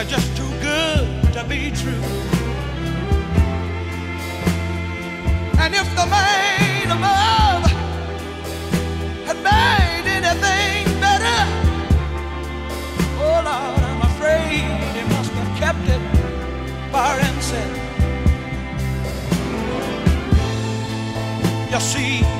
you're just too good to be true. And if the man of love had made anything better, oh Lord, I'm afraid he must have kept it for himself. You see.